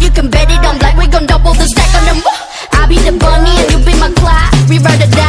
you can bet it on black. We gon' double the stack on them. I'll be the bunny and you be my clock. We ride it down.